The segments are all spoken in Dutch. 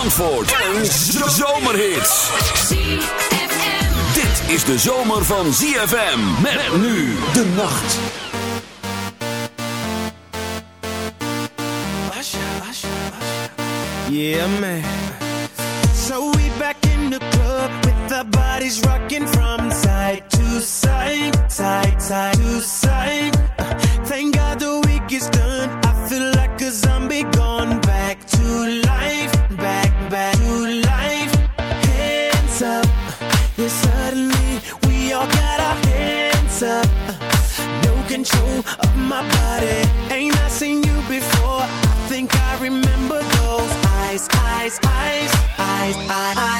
Zandvoort. Dit is de zomer van ZFM. Met, nu de nacht. Yeah, man. So we back in the club with the bodies rocking from side to side, side, side to side. Uh, thank God the week is done. I feel like a zombie eyes, eyes.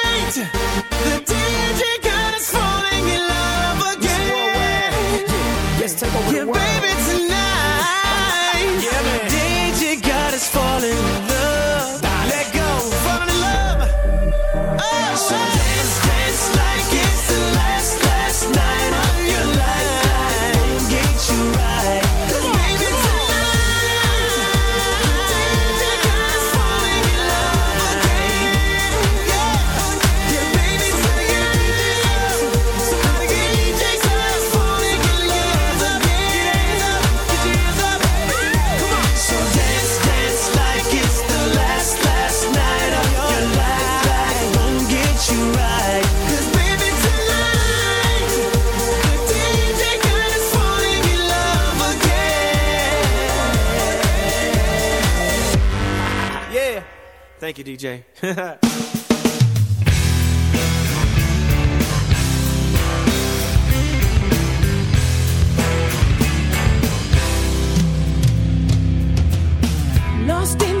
yeah. Thank you, DJ. Lost in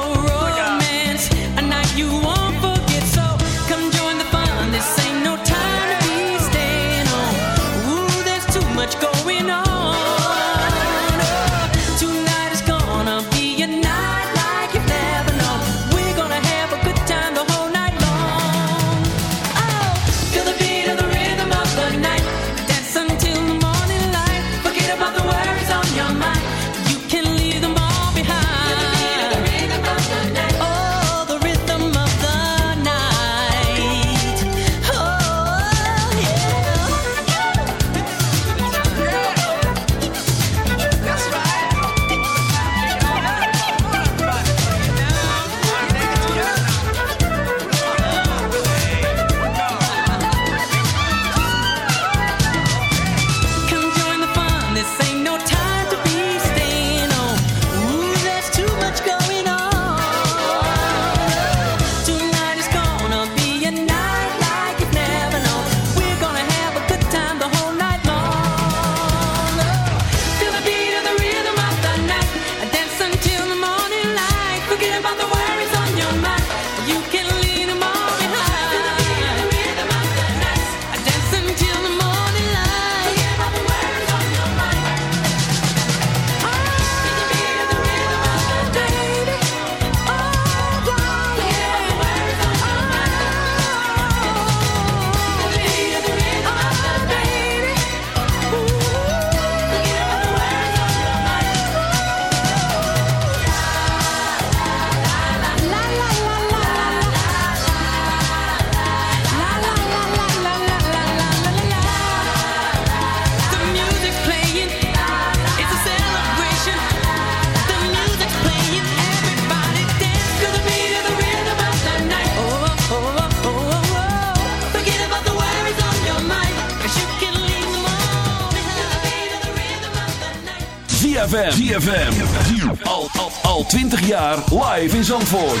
jaar live in Zandvoort.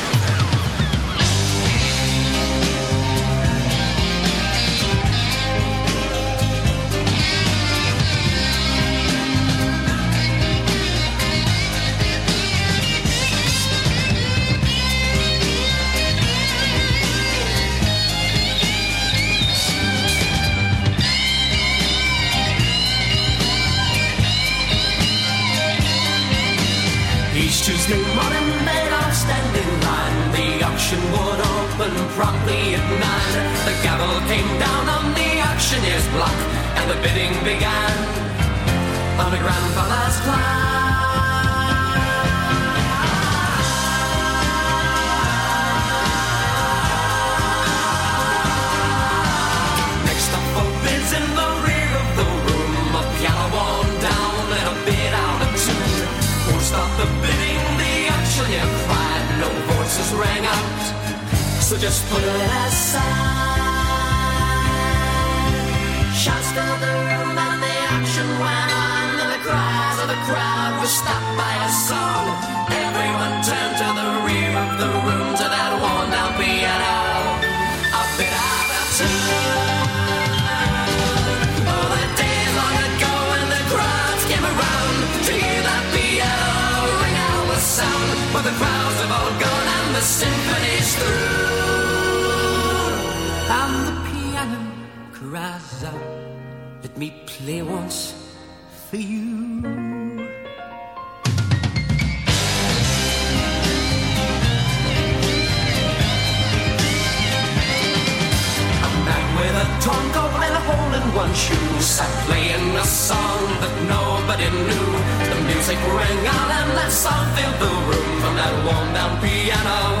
corazón. Play once for you. A man with a torn coat and a hole in one shoe sat playing a song that nobody knew. The music rang out and that song filled the room from that worn down piano.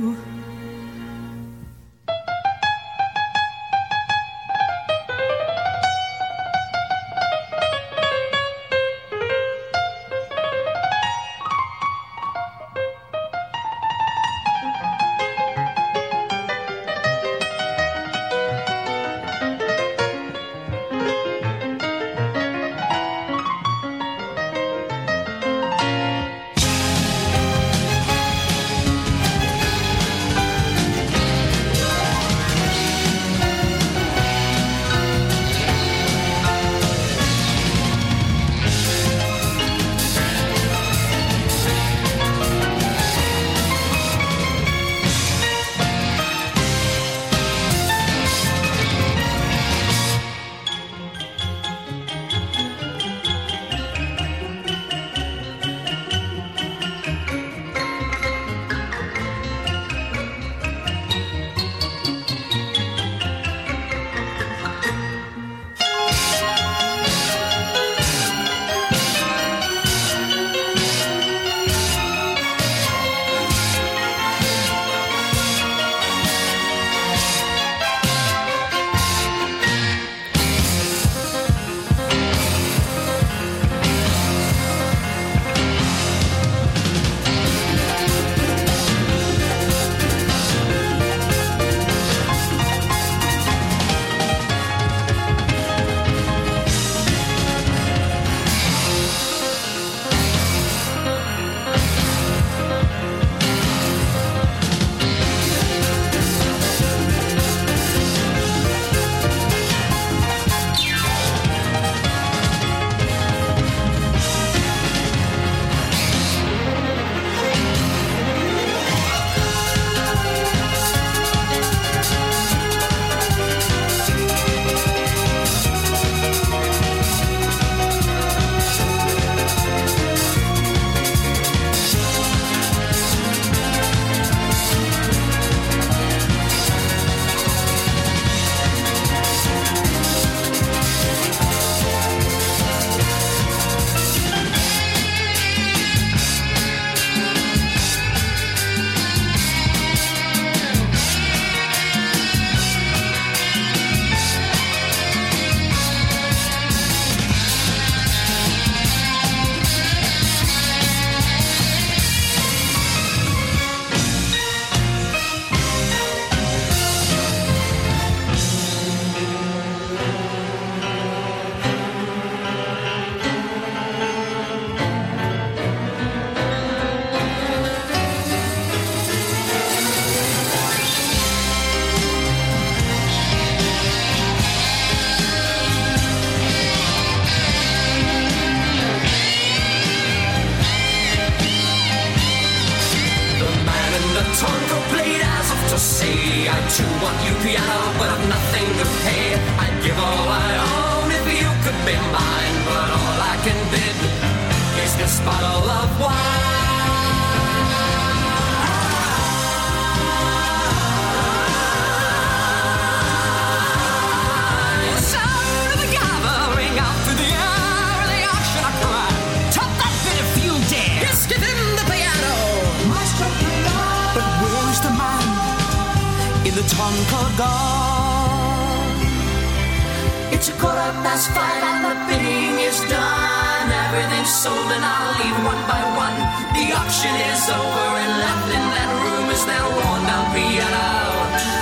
It's a quarter past five and the bidding is done. Everything's sold and I'll leave one by one. The auction is over and left in that room is now worn down piano.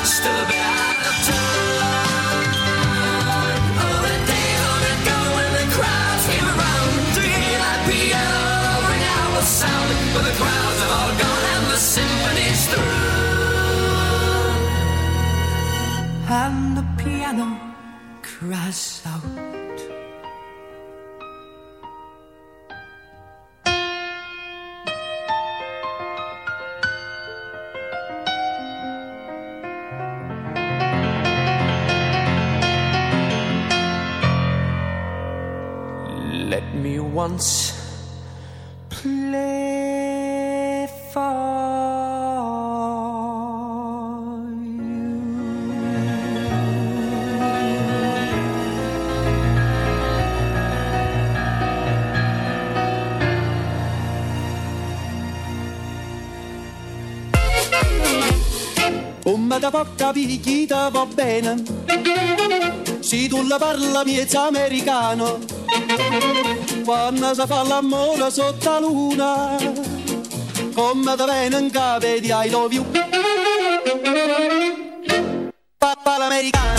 Still a grass out. Let me once poca picchita va bene. si tu la parla miezza americano, quando si fa l'amore sotto la luna, come te venen capo di I love you. Papà l'americano.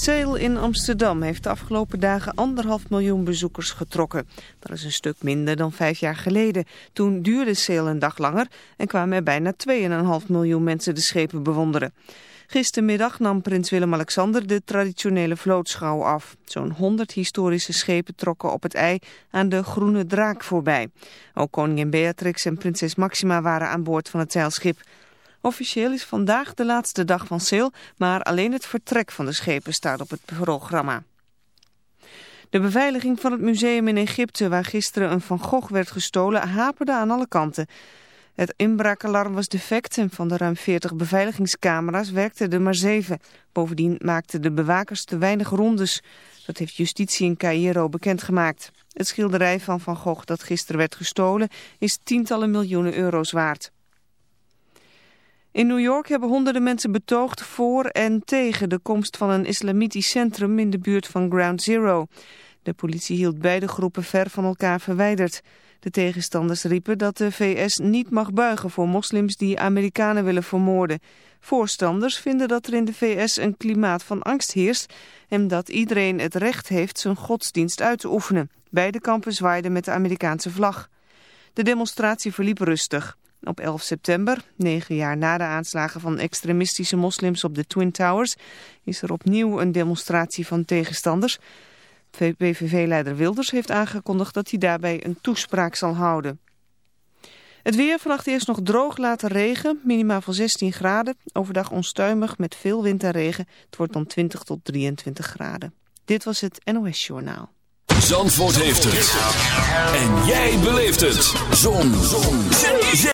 Sale in Amsterdam heeft de afgelopen dagen anderhalf miljoen bezoekers getrokken. Dat is een stuk minder dan vijf jaar geleden. Toen duurde Sale een dag langer en kwamen er bijna 2,5 miljoen mensen de schepen bewonderen. Gistermiddag nam prins Willem-Alexander de traditionele vlootschouw af. Zo'n 100 historische schepen trokken op het ei aan de Groene Draak voorbij. Ook koningin Beatrix en prinses Maxima waren aan boord van het zeilschip. Officieel is vandaag de laatste dag van Sale, maar alleen het vertrek van de schepen staat op het programma. De beveiliging van het museum in Egypte, waar gisteren een Van Gogh werd gestolen, haperde aan alle kanten. Het inbraakalarm was defect en van de ruim 40 beveiligingscamera's werkten er maar zeven. Bovendien maakten de bewakers te weinig rondes. Dat heeft justitie in Cairo bekendgemaakt. Het schilderij van Van Gogh dat gisteren werd gestolen is tientallen miljoenen euro's waard. In New York hebben honderden mensen betoogd voor en tegen de komst van een islamitisch centrum in de buurt van Ground Zero. De politie hield beide groepen ver van elkaar verwijderd. De tegenstanders riepen dat de VS niet mag buigen voor moslims die Amerikanen willen vermoorden. Voorstanders vinden dat er in de VS een klimaat van angst heerst en dat iedereen het recht heeft zijn godsdienst uit te oefenen. Beide kampen zwaaiden met de Amerikaanse vlag. De demonstratie verliep rustig. Op 11 september, negen jaar na de aanslagen van extremistische moslims op de Twin Towers, is er opnieuw een demonstratie van tegenstanders. PVV-leider Wilders heeft aangekondigd dat hij daarbij een toespraak zal houden. Het weer vannacht eerst nog droog, later regen, minimaal van 16 graden. Overdag onstuimig met veel wind en regen. Het wordt dan 20 tot 23 graden. Dit was het NOS Journaal. Zandvoort heeft het. En jij beleeft het. Zon. Zon.